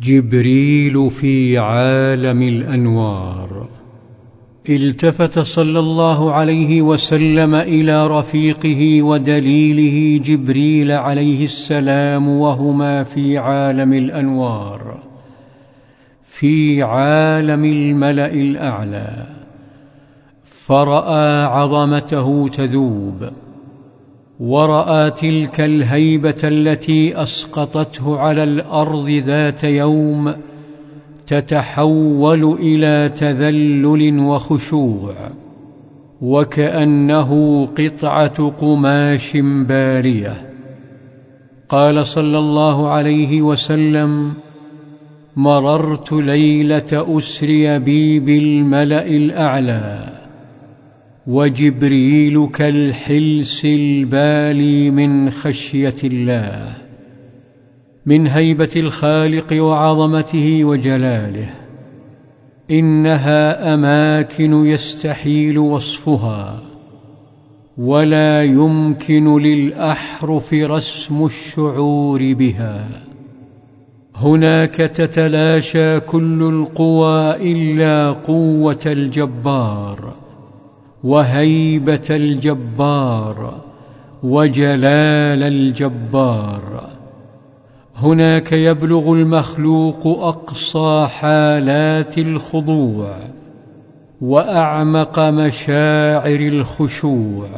جبريل في عالم الأنوار. التفت صلى الله عليه وسلم إلى رفيقه ودليله جبريل عليه السلام وهما في عالم الأنوار في عالم الملأ الأعلى. فرأى عظمته تذوب. ورأى تلك الهيبة التي أسقطته على الأرض ذات يوم تتحول إلى تذلل وخشوع وكأنه قطعة قماش بارية. قال صلى الله عليه وسلم مررت ليلة أسري بي بالملأ الأعلى وجبريل كالحلس البالي من خشية الله من هيبة الخالق وعظمته وجلاله إنها أماكن يستحيل وصفها ولا يمكن للأحرف رسم الشعور بها. هناك تتلاشى كل القوى إلا قوة الجبار. وهيبة الجبار وجلال الجبار. هناك يبلغ المخلوق أقصى حالات الخضوع وأعمق مشاعر الخشوع.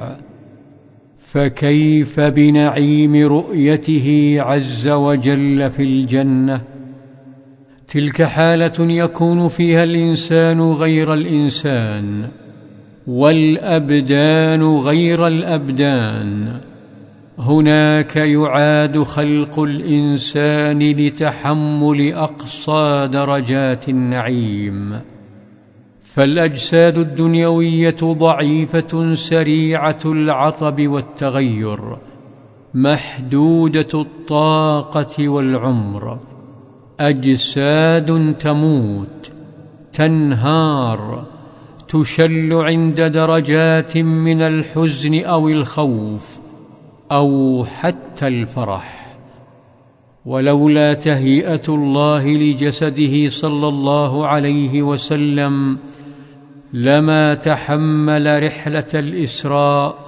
فكيف بنعيم رؤيته عز وجل في الجنة؟ تلك حالة يكون فيها الإنسان غير الإنسان. والأبدان غير الأبدان. هناك يعاد خلق الإنسان لتحمل أقصى درجات النعيم. فالأجساد الدنيوية ضعيفة سريعة العطب والتغير محدودة الطاقة والعمر. أجساد تموت تنهار. تشل عند درجات من الحزن أو الخوف أو حتى الفرح. ولولا تهيئة الله لجسده صلى الله عليه وسلم لما تحمل رحلة الإسراء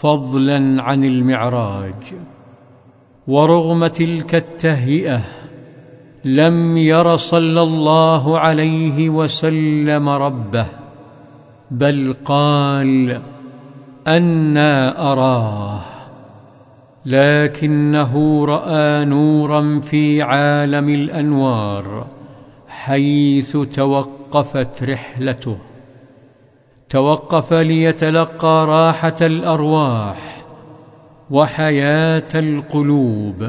فضلا عن المعراج. ورغم تلك التهيئة لم ير صلى الله عليه وسلم ربه بل قال أنا أراه لكنه رأى نورا في عالم الأنوار حيث توقفت رحلته. توقف ليتلقى راحة الأرواح وحياة القلوب.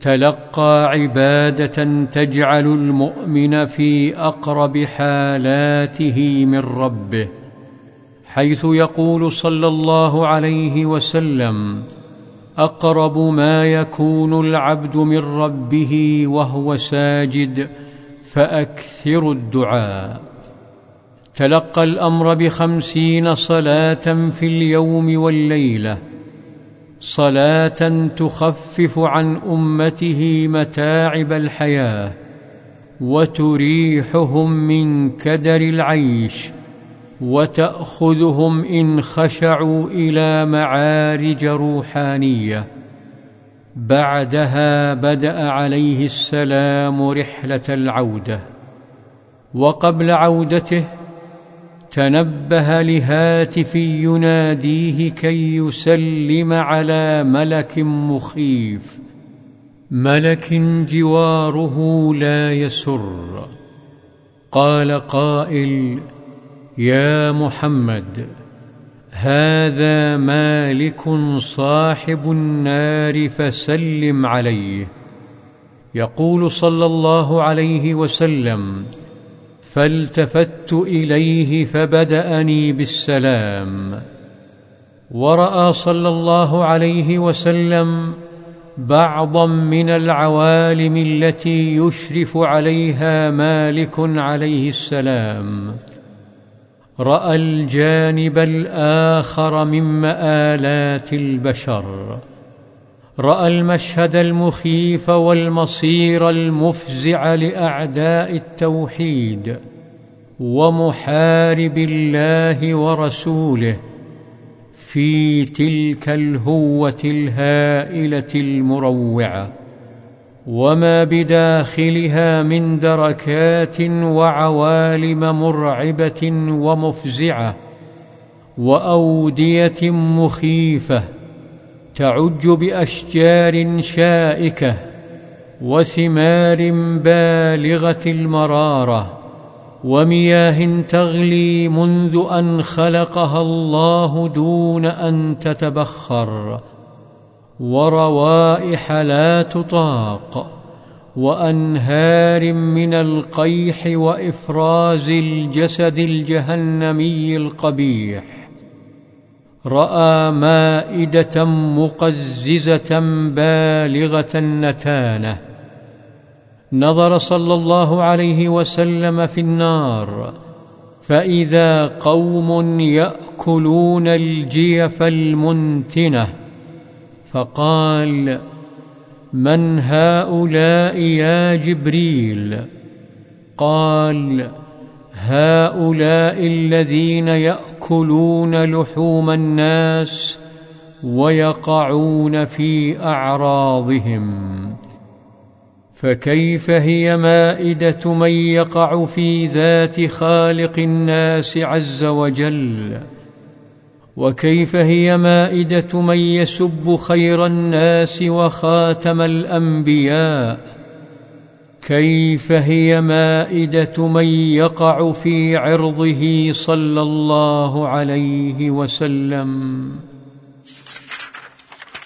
تلقى عبادة تجعل المؤمن في أقرب حالاته من ربه حيث يقول صلى الله عليه وسلم أقرب ما يكون العبد من ربه وهو ساجد فأكثر الدعاء. تلقى الأمر بخمسين صلاة في اليوم والليلة صلاة تخفف عن أمته متاعب الحياة وتريحهم من كدر العيش وتأخذهم إن خشعوا إلى معارج روحانية. بعدها بدأ عليه السلام رحلة العودة. وقبل عودته تنبه لهاتف يناديه كي يسلم على ملك مخيف. ملك جواره لا يسر. قال قائل يا محمد هذا مالك صاحب النار فسلم عليه. يقول صلى الله عليه وسلم فالتفت إليه فبدأني بالسلام. ورأى صلى الله عليه وسلم بعضا من العوالم التي يشرف عليها مالك عليه السلام. رأى الجانب الآخر من مآلات البشر. رأى المشهد المخيف والمصير المفزع لأعداء التوحيد ومحارب الله ورسوله في تلك الهوة الهائلة المروعة وما بداخلها من دركات وعوالم مرعبة ومفزعة وأودية مخيفة تعج بأشجار شائكة وثمار بالغة المرارة ومياه تغلي منذ أن خلقها الله دون أن تتبخر وروائح لا تطاق وأنهار من القيح وإفراز الجسد الجهنمي القبيح رأى مائدة مقززة بالغة النتانه نظر صلى الله عليه وسلم في النار فإذا قوم يأكلون الجيف المنتنة فقال من هؤلاء يا جبريل؟ قال هؤلاء الذين يأكلون لحوم الناس ويقعون في أعراضهم. فكيف هي مائدة من يقع في ذات خالق الناس عز وجل؟ وكيف هي مائدة من يسب خير الناس وخاتم الأنبياء؟ كيف هي مائدة من يقع في عرضه صلى الله عليه وسلم؟